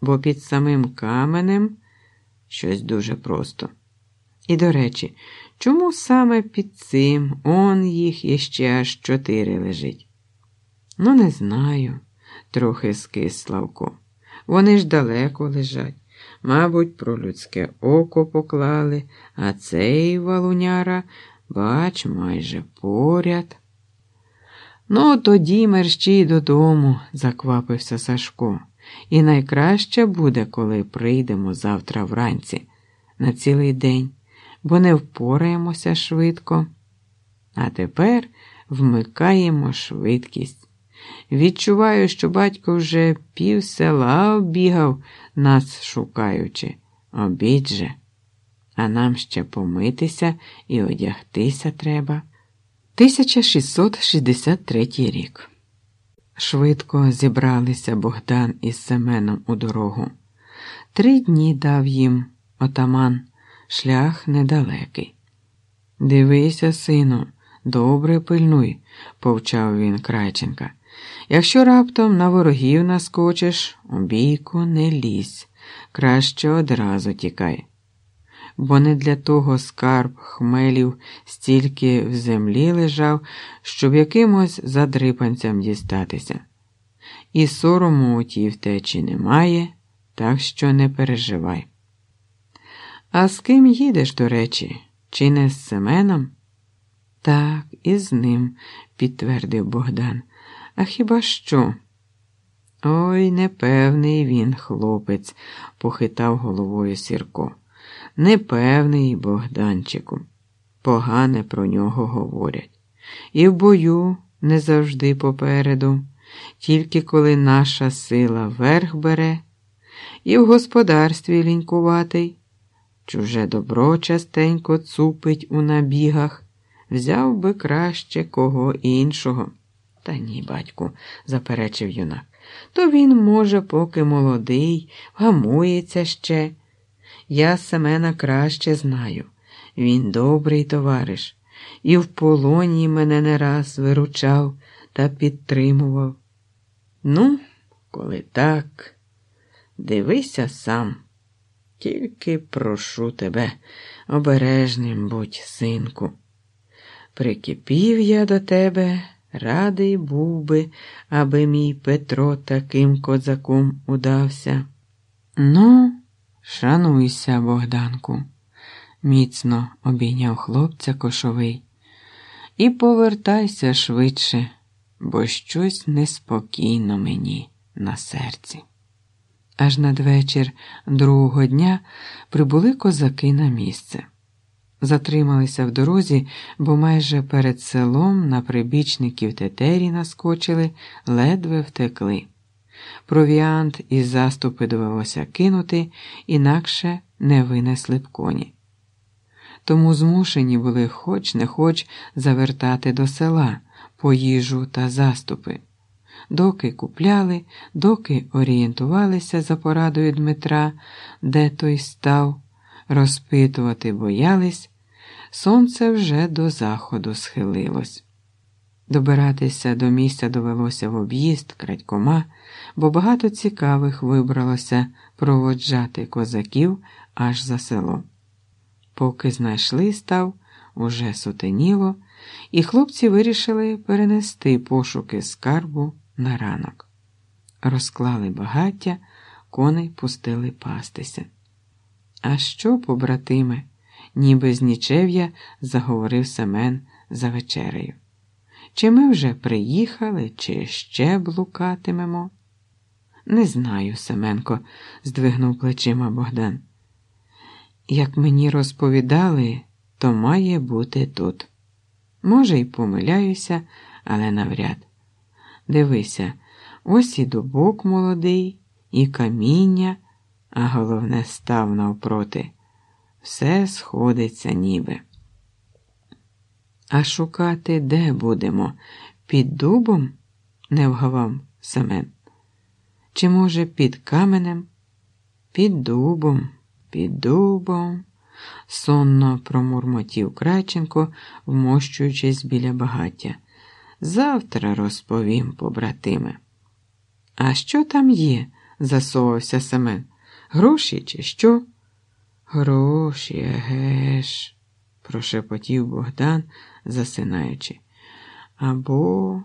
бо під самим каменем щось дуже просто. І, до речі, чому саме під цим он їх іще аж чотири лежить? Ну, не знаю, трохи скис Славко. Вони ж далеко лежать. Мабуть, про людське око поклали, а цей валуняра, бач, майже поряд. Ну, тоді мерщій додому, заквапився Сашко. І найкраще буде, коли прийдемо завтра вранці на цілий день, бо не впораємося швидко. А тепер вмикаємо швидкість. Відчуваю, що батько вже пів села оббігав, нас шукаючи. Обід же. А нам ще помитися і одягтися треба. 1663 рік. Швидко зібралися Богдан із Семеном у дорогу. Три дні дав їм отаман, шлях недалекий. Дивися, сину, добре пильнуй, повчав він Крайченка. Якщо раптом на ворогів наскочиш, у бійку не лізь, краще одразу тікай. Бо не для того скарб хмелів стільки в землі лежав, щоб якимось задрипанцям дістатися. І сорому у тій втечі немає, так що не переживай. А з ким їдеш, до речі, чи не з Семеном? Так, і з ним, підтвердив Богдан. А хіба що? Ой, непевний він, хлопець, похитав головою Сірко. Непевний, Богданчику. Погане про нього говорять. І в бою не завжди попереду, тільки коли наша сила верх бере, і в господарстві лінькуватий, чуже добро частенько цупить у набігах, взяв би краще кого іншого. Та ні, батьку, заперечив юнак. То він, може, поки молодий, гамується ще. Я Семена краще знаю. Він добрий товариш, і в полоні мене не раз виручав та підтримував. Ну, коли так, дивися сам. Тільки прошу тебе, обережним будь, синку. Прикипів я до тебе. Радий був би, аби мій Петро таким козаком удався. Ну, шануйся, Богданку, міцно обійняв хлопця кошовий. І повертайся швидше, бо щось неспокійно мені на серці. Аж надвечір другого дня прибули козаки на місце. Затрималися в дорозі, бо майже перед селом на прибічників тетері наскочили, ледве втекли. Провіант із заступи довелося кинути, інакше не винесли б коні. Тому змушені були хоч не хоч завертати до села по їжу та заступи. Доки купляли, доки орієнтувалися за порадою Дмитра, де той став, розпитувати боялись, сонце вже до заходу схилилось. Добиратися до місця довелося в об'їзд крадькома, бо багато цікавих вибралося проводжати козаків аж за село. Поки знайшли став, уже сутеніло, і хлопці вирішили перенести пошуки скарбу на ранок. Розклали багаття, коней пустили пастися. А що, побратиме? ніби з нічев'я заговорив Семен за вечерею. Чи ми вже приїхали, чи ще блукатимемо? Не знаю, Семенко, здвигнув плечима Богдан. Як мені розповідали, то має бути тут. Може, й помиляюся, але навряд. Дивися, ось і дубок молодий, і каміння, а головне став навпроти. Все сходиться ніби. А шукати де будемо? Під дубом? не вгавав Семен. Чи, може, під каменем? Під дубом, під дубом, сонно промурмотів Краченко, вмощуючись біля багаття. Завтра розповім, побратиме. А що там є засовався Семен. Гроші чи що? Гроші, еге прошепотів Богдан, засинаючи. Або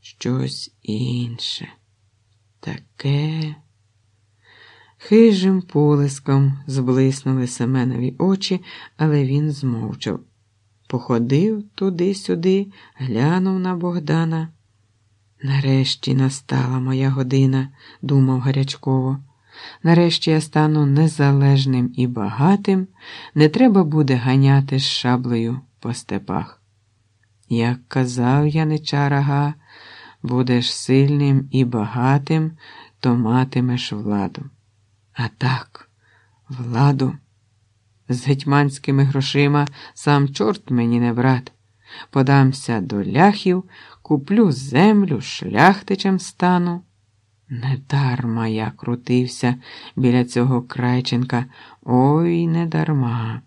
щось інше. Таке. Хижим полиском зблиснули Семенові очі, але він змовчав. Походив туди-сюди, глянув на Богдана. Нарешті настала моя година, думав гарячково. Нарешті я стану незалежним і багатим, не треба буде ганяти з шаблею по степах. Як казав яничар Ага, будеш сильним і багатим, то матимеш владу. А так, владу. З гетьманськими грошима сам чорт мені не брат. Подамся до ляхів, куплю землю, шляхтичем стану. Недарма я крутився біля цього крайченка, ой не дарма.